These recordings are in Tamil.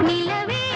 நிலவே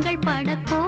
கண்கள் படப்போ